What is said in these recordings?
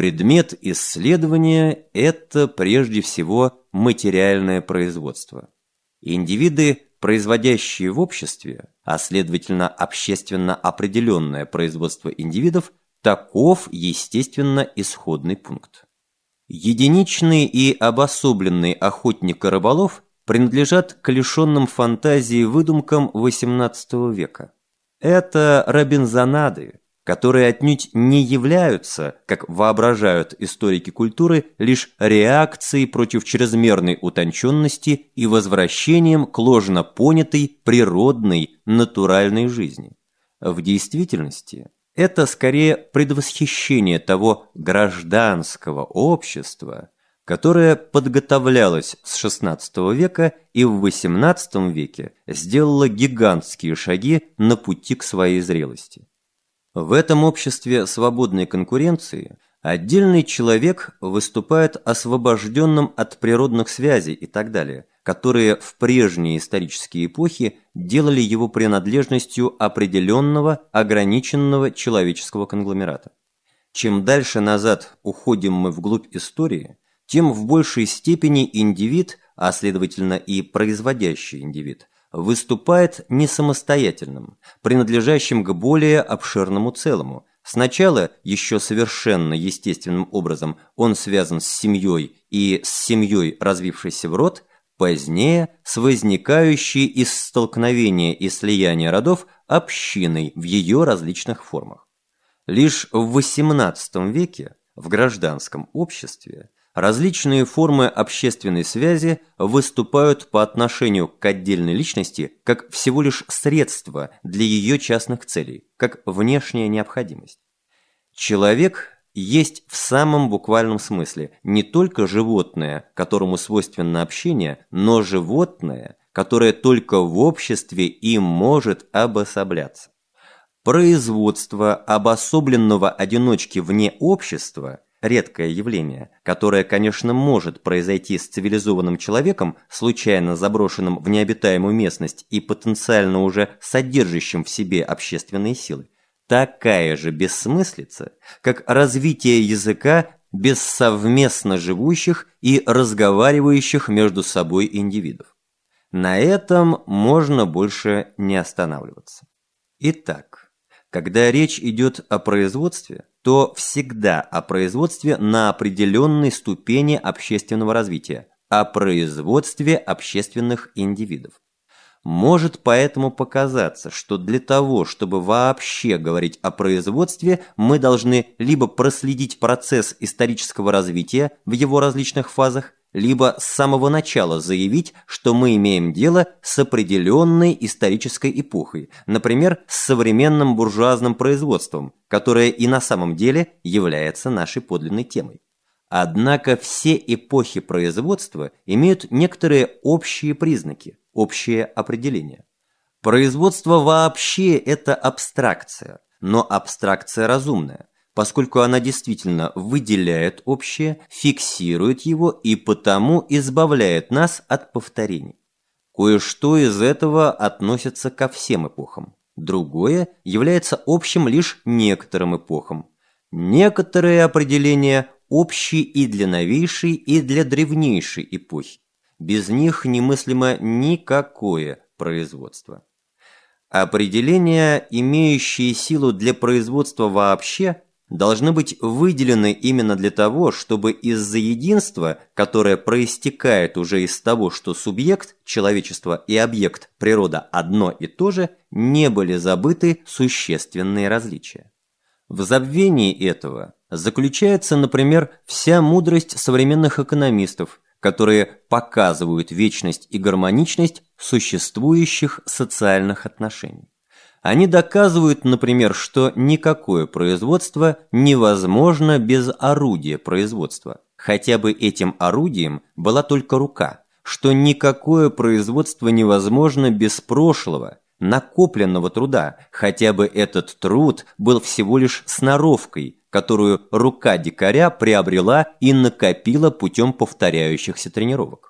Предмет исследования – это прежде всего материальное производство. Индивиды, производящие в обществе, а следовательно общественно определенное производство индивидов, таков, естественно, исходный пункт. Единичный и обособленный охотник и рыболов принадлежат к лишенным фантазии выдумкам XVIII века. Это робинзонады, которые отнюдь не являются, как воображают историки культуры, лишь реакцией против чрезмерной утонченности и возвращением к ложно понятой природной натуральной жизни. В действительности это скорее предвосхищение того гражданского общества, которое подготовлялось с XVI века и в XVIII веке сделало гигантские шаги на пути к своей зрелости. В этом обществе свободной конкуренции отдельный человек выступает освобожденным от природных связей и так далее, которые в прежние исторические эпохи делали его принадлежностью определенного ограниченного человеческого конгломерата. Чем дальше назад уходим мы вглубь истории, тем в большей степени индивид, а следовательно и производящий индивид, выступает не самостоятельным, принадлежащим к более обширному целому. Сначала, еще совершенно естественным образом, он связан с семьей и с семьей, развившейся в род, позднее с возникающей из столкновения и слияния родов общиной в ее различных формах. Лишь в XVIII веке в гражданском обществе различные формы общественной связи выступают по отношению к отдельной личности как всего лишь средство для ее частных целей, как внешняя необходимость. Человек есть в самом буквальном смысле не только животное, которому свойственно общение, но животное, которое только в обществе и может обособляться. Производство обособленного одиночки вне общества – редкое явление, которое, конечно, может произойти с цивилизованным человеком, случайно заброшенным в необитаемую местность и потенциально уже содержащим в себе общественные силы. Такая же бессмыслица, как развитие языка без совместно живущих и разговаривающих между собой индивидов. На этом можно больше не останавливаться. Итак, когда речь идет о производстве, то всегда о производстве на определенной ступени общественного развития, о производстве общественных индивидов. Может поэтому показаться, что для того, чтобы вообще говорить о производстве, мы должны либо проследить процесс исторического развития в его различных фазах, либо с самого начала заявить, что мы имеем дело с определенной исторической эпохой, например, с современным буржуазным производством, которое и на самом деле является нашей подлинной темой. Однако все эпохи производства имеют некоторые общие признаки, общее определение. Производство вообще – это абстракция, но абстракция разумная поскольку она действительно выделяет общее, фиксирует его и потому избавляет нас от повторений. Кое-что из этого относится ко всем эпохам. Другое является общим лишь некоторым эпохам. Некоторые определения общие и для новейшей, и для древнейшей эпохи. Без них немыслимо никакое производство. Определения, имеющие силу для производства вообще, должны быть выделены именно для того, чтобы из-за единства, которое проистекает уже из того, что субъект, человечество и объект, природа одно и то же, не были забыты существенные различия. В забвении этого заключается, например, вся мудрость современных экономистов, которые показывают вечность и гармоничность существующих социальных отношений. Они доказывают, например, что никакое производство невозможно без орудия производства. Хотя бы этим орудием была только рука, что никакое производство невозможно без прошлого, накопленного труда, хотя бы этот труд был всего лишь сноровкой, которую рука дикаря приобрела и накопила путем повторяющихся тренировок.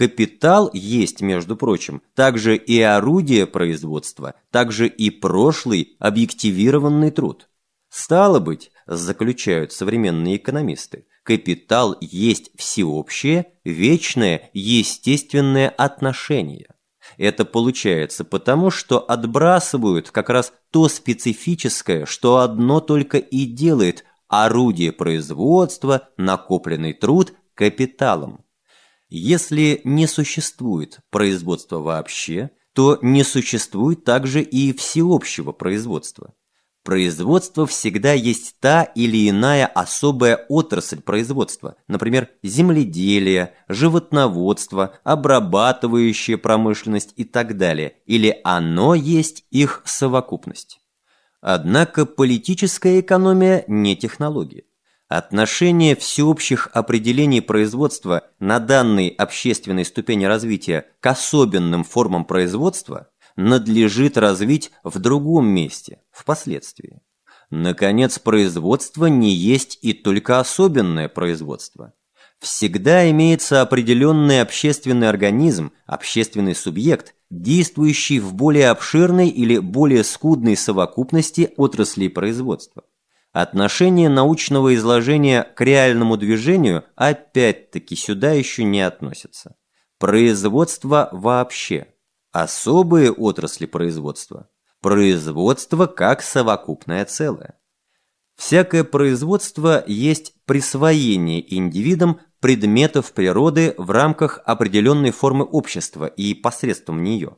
Капитал есть, между прочим, также и орудие производства, также и прошлый объективированный труд. Стало быть, заключают современные экономисты, капитал есть всеобщее, вечное, естественное отношение. Это получается потому, что отбрасывают как раз то специфическое, что одно только и делает орудие производства, накопленный труд капиталом. Если не существует производства вообще, то не существует также и всеобщего производства. Производство всегда есть та или иная особая отрасль производства, например, земледелие, животноводство, обрабатывающая промышленность и так далее, или оно есть их совокупность. Однако политическая экономия не технология. Отношение всеобщих определений производства на данной общественной ступени развития к особенным формам производства надлежит развить в другом месте, впоследствии. Наконец, производство не есть и только особенное производство. Всегда имеется определенный общественный организм, общественный субъект, действующий в более обширной или более скудной совокупности отраслей производства. Отношение научного изложения к реальному движению опять-таки сюда еще не относится. Производство вообще. Особые отрасли производства. Производство как совокупное целое. Всякое производство есть присвоение индивидам предметов природы в рамках определенной формы общества и посредством нее.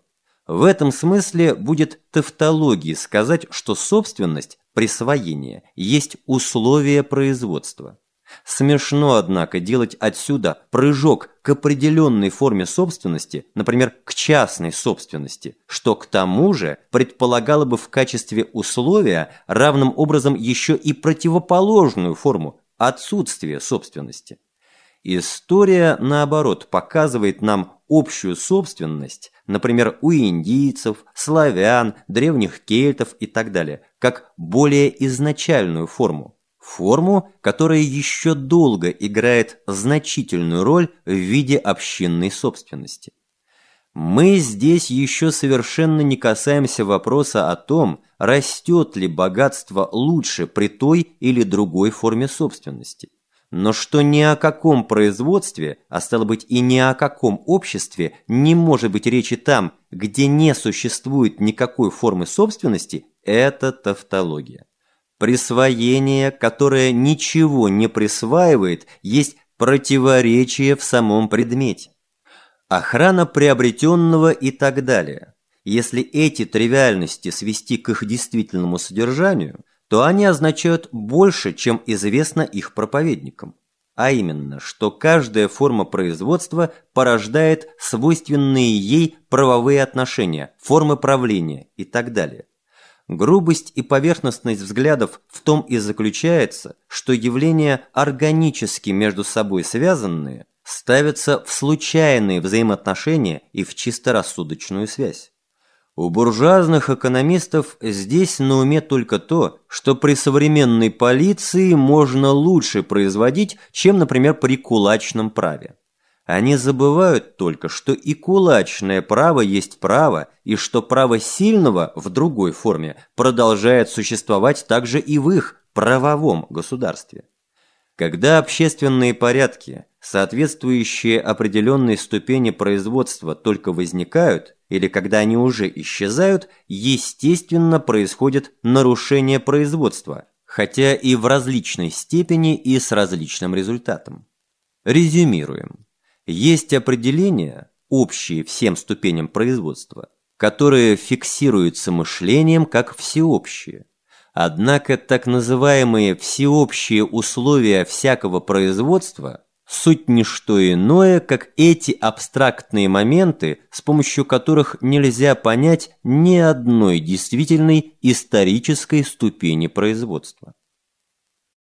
В этом смысле будет тавтологией сказать, что собственность присвоение есть условие производства. Смешно, однако, делать отсюда прыжок к определенной форме собственности, например, к частной собственности, что к тому же предполагало бы в качестве условия равным образом еще и противоположную форму – отсутствие собственности. История, наоборот, показывает нам общую собственность, например, у индийцев, славян, древних кельтов и так далее, как более изначальную форму. Форму, которая еще долго играет значительную роль в виде общинной собственности. Мы здесь еще совершенно не касаемся вопроса о том, растет ли богатство лучше при той или другой форме собственности но что ни о каком производстве, а стало быть и ни о каком обществе, не может быть речи там, где не существует никакой формы собственности, это тавтология. Присвоение, которое ничего не присваивает, есть противоречие в самом предмете. Охрана приобретенного и так далее. Если эти тривиальности свести к их действительному содержанию – то они означают больше, чем известно их проповедникам. А именно, что каждая форма производства порождает свойственные ей правовые отношения, формы правления и так далее. Грубость и поверхностность взглядов в том и заключается, что явления органически между собой связанные ставятся в случайные взаимоотношения и в чисто рассудочную связь. У буржуазных экономистов здесь на уме только то, что при современной полиции можно лучше производить, чем, например, при кулачном праве. Они забывают только, что и кулачное право есть право, и что право сильного в другой форме продолжает существовать также и в их правовом государстве. Когда общественные порядки, соответствующие определенной ступени производства, только возникают, или когда они уже исчезают, естественно происходит нарушение производства, хотя и в различной степени и с различным результатом. Резюмируем. Есть определения, общие всем ступеням производства, которые фиксируются мышлением как всеобщие. Однако так называемые всеобщие условия всякого производства суть не что иное, как эти абстрактные моменты, с помощью которых нельзя понять ни одной действительной исторической ступени производства.